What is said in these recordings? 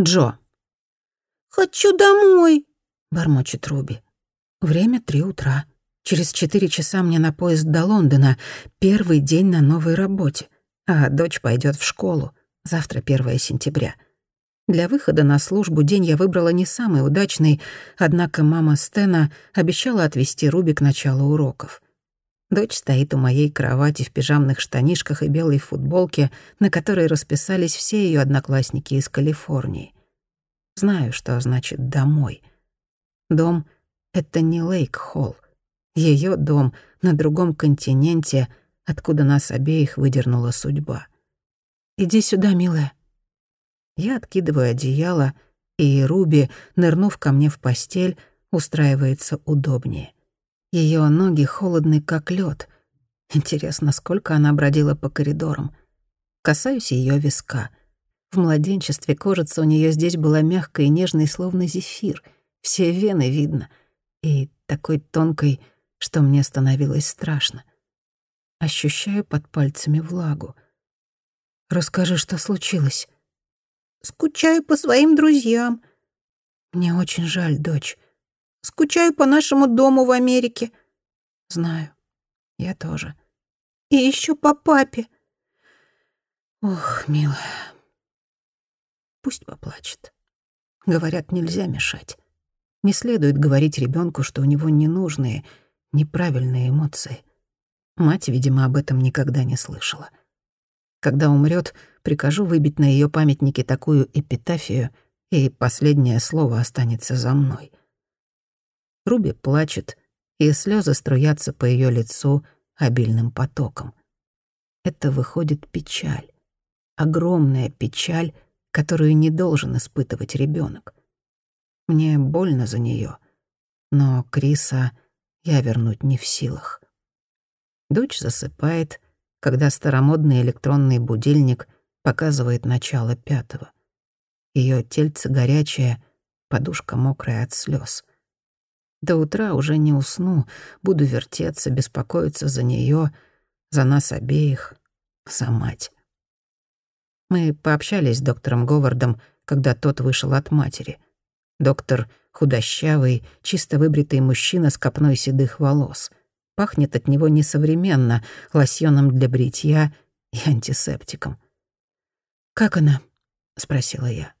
Джо. «Хочу домой», — бормочет Руби. Время три утра. Через четыре часа мне на поезд до Лондона. Первый день на новой работе. А дочь пойдет в школу. Завтра 1 сентября. Для выхода на службу день я выбрала не самый удачный, однако мама Стена обещала отвезти Руби к началу уроков. Дочь стоит у моей кровати в пижамных штанишках и белой футболке, на которой расписались все ее одноклассники из Калифорнии. Знаю, что значит «домой». Дом — это не Лейк-Холл. Ее дом на другом континенте, откуда нас обеих выдернула судьба. «Иди сюда, милая». Я откидываю одеяло, и Руби, нырнув ко мне в постель, устраивается удобнее — ее ноги холодны, как лед. Интересно, сколько она бродила по коридорам. Касаюсь ее виска. В младенчестве кожица у нее здесь была мягкой и нежной, словно зефир. Все вены видно. И такой тонкой, что мне становилось страшно. Ощущаю под пальцами влагу. «Расскажи, что случилось?» «Скучаю по своим друзьям». «Мне очень жаль, дочь. Скучаю по нашему дому в Америке. Знаю. Я тоже. И еще по папе. Ох, милая. Пусть поплачет. Говорят, нельзя мешать. Не следует говорить ребенку, что у него ненужные, неправильные эмоции. Мать, видимо, об этом никогда не слышала. Когда умрет, прикажу выбить на ее памятнике такую эпитафию, и последнее слово останется за мной — Руби плачет, и слезы струятся по ее лицу обильным потоком. Это выходит печаль. Огромная печаль, которую не должен испытывать ребенок. Мне больно за нее, но Криса я вернуть не в силах. Дочь засыпает, когда старомодный электронный будильник показывает начало пятого. Ее тельце горячее, подушка мокрая от слез. До утра уже не усну, буду вертеться, беспокоиться за нее, за нас обеих, за мать. Мы пообщались с доктором Говардом, когда тот вышел от матери. Доктор — худощавый, чисто выбритый мужчина с копной седых волос. Пахнет от него несовременно, лосьоном для бритья и антисептиком. «Как она?» — спросила я.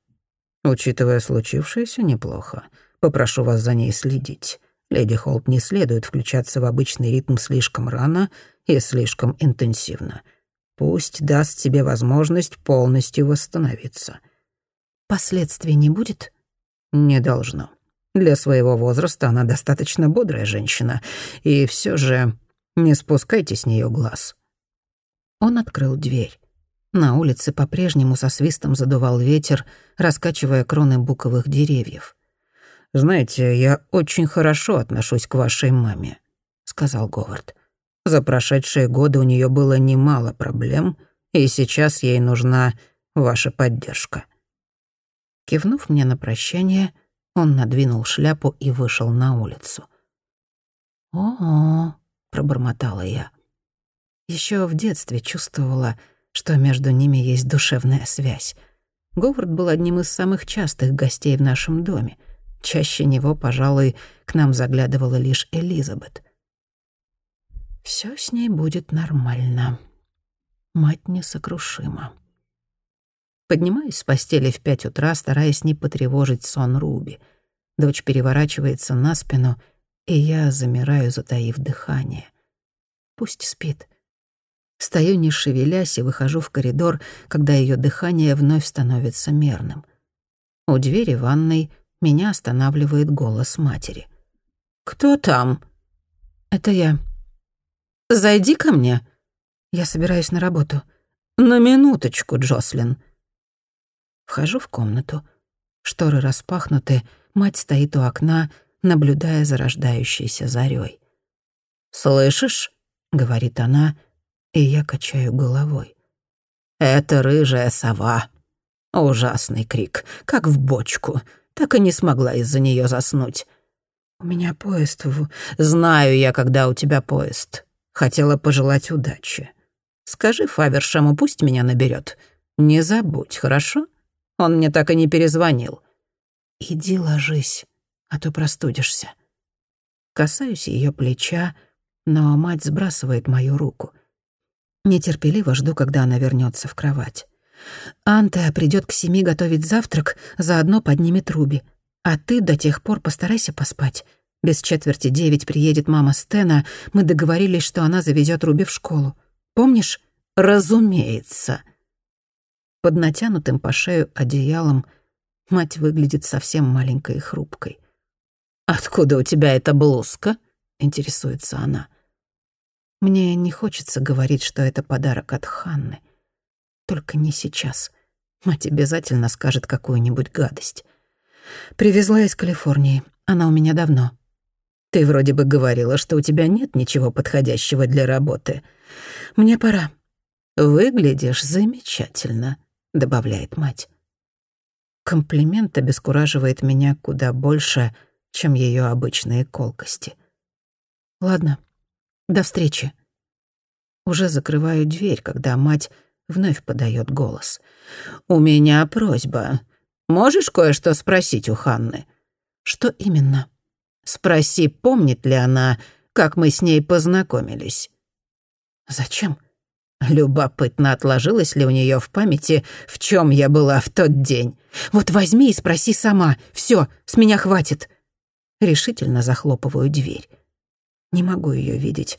«Учитывая случившееся, неплохо. Попрошу вас за ней следить. Леди Холт не следует включаться в обычный ритм слишком рано и слишком интенсивно. Пусть даст себе возможность полностью восстановиться. Последствий не будет? Не должно. Для своего возраста она достаточно бодрая женщина, и все же не спускайте с нее глаз. Он открыл дверь. На улице по-прежнему со свистом задувал ветер, раскачивая кроны буковых деревьев. «Знаете, я очень хорошо отношусь к вашей маме», — сказал Говард. «За прошедшие годы у нее было немало проблем, и сейчас ей нужна ваша поддержка». Кивнув мне на прощание, он надвинул шляпу и вышел на улицу. «О-о», — пробормотала я. Еще в детстве чувствовала, что между ними есть душевная связь. Говард был одним из самых частых гостей в нашем доме — Чаще него, пожалуй, к нам заглядывала лишь Элизабет. Все с ней будет нормально. Мать несокрушима. Поднимаюсь с постели в пять утра, стараясь не потревожить сон Руби. Дочь переворачивается на спину, и я замираю, затаив дыхание. Пусть спит. Стою, не шевелясь, и выхожу в коридор, когда ее дыхание вновь становится мерным. У двери ванной — меня останавливает голос матери. «Кто там?» «Это я». «Зайди ко мне». «Я собираюсь на работу». «На минуточку, Джослин». Вхожу в комнату. Шторы распахнуты, мать стоит у окна, наблюдая за рождающейся зарёй. «Слышишь?» — говорит она, и я качаю головой. «Это рыжая сова. Ужасный крик, как в бочку так и не смогла из-за нее заснуть. «У меня поезд в...» «Знаю я, когда у тебя поезд. Хотела пожелать удачи. Скажи Фавершему, пусть меня наберет. Не забудь, хорошо? Он мне так и не перезвонил». «Иди ложись, а то простудишься». Касаюсь ее плеча, но мать сбрасывает мою руку. Нетерпеливо жду, когда она вернется в кровать. Анта придет к семи готовить завтрак, заодно поднимет Руби. А ты до тех пор постарайся поспать. Без четверти девять приедет мама Стена. Мы договорились, что она завезет Руби в школу. Помнишь? Разумеется. Под натянутым по шею одеялом мать выглядит совсем маленькой и хрупкой. «Откуда у тебя эта блузка?» — интересуется она. Мне не хочется говорить, что это подарок от Ханны. Только не сейчас. Мать обязательно скажет какую-нибудь гадость. Привезла из Калифорнии. Она у меня давно. Ты вроде бы говорила, что у тебя нет ничего подходящего для работы. Мне пора. Выглядишь замечательно, добавляет мать. Комплимент обескураживает меня куда больше, чем ее обычные колкости. Ладно, до встречи. Уже закрываю дверь, когда мать вновь подает голос. «У меня просьба. Можешь кое-что спросить у Ханны?» «Что именно?» Спроси, помнит ли она, как мы с ней познакомились. Зачем? Любопытно, отложилось ли у нее в памяти, в чем я была в тот день. Вот возьми и спроси сама. Все, с меня хватит. Решительно захлопываю дверь. Не могу ее видеть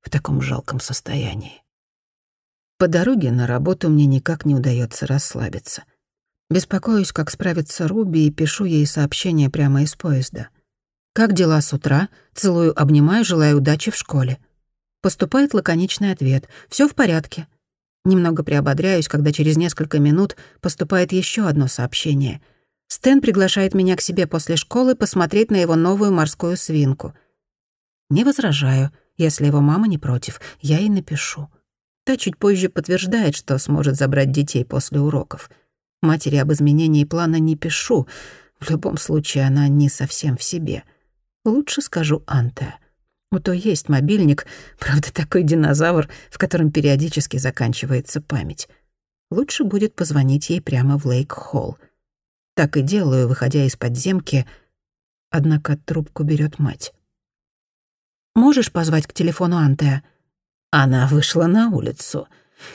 в таком жалком состоянии. По дороге на работу мне никак не удается расслабиться. Беспокоюсь, как справится Руби, и пишу ей сообщение прямо из поезда. «Как дела с утра? Целую, обнимаю, желаю удачи в школе». Поступает лаконичный ответ. Все в порядке». Немного приободряюсь, когда через несколько минут поступает еще одно сообщение. Стэн приглашает меня к себе после школы посмотреть на его новую морскую свинку. Не возражаю, если его мама не против, я ей напишу. Та чуть позже подтверждает, что сможет забрать детей после уроков. Матери об изменении плана не пишу. В любом случае, она не совсем в себе — Лучше скажу Анте. У то есть мобильник, правда, такой динозавр, в котором периодически заканчивается память. Лучше будет позвонить ей прямо в Лейк-Холл. Так и делаю, выходя из подземки, однако трубку берет мать. «Можешь позвать к телефону Антеа?» Она вышла на улицу.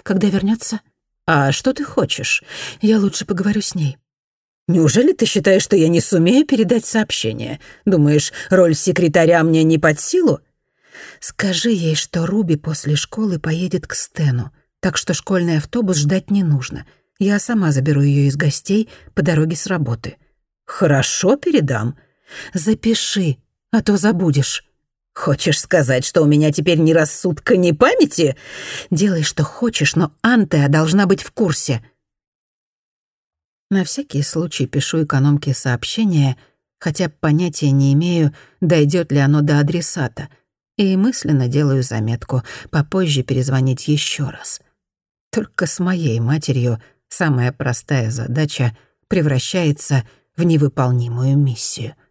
«Когда вернется? «А что ты хочешь?» «Я лучше поговорю с ней». Неужели ты считаешь, что я не сумею передать сообщение? Думаешь, роль секретаря мне не под силу? Скажи ей, что Руби после школы поедет к Стену, так что школьный автобус ждать не нужно. Я сама заберу ее из гостей по дороге с работы. Хорошо, передам. Запиши, а то забудешь. Хочешь сказать, что у меня теперь ни рассудка, ни памяти? Делай, что хочешь, но Антеа должна быть в курсе. На всякий случай пишу экономке сообщение, хотя понятия не имею, дойдет ли оно до адресата, и мысленно делаю заметку попозже перезвонить еще раз. Только с моей матерью самая простая задача превращается в невыполнимую миссию —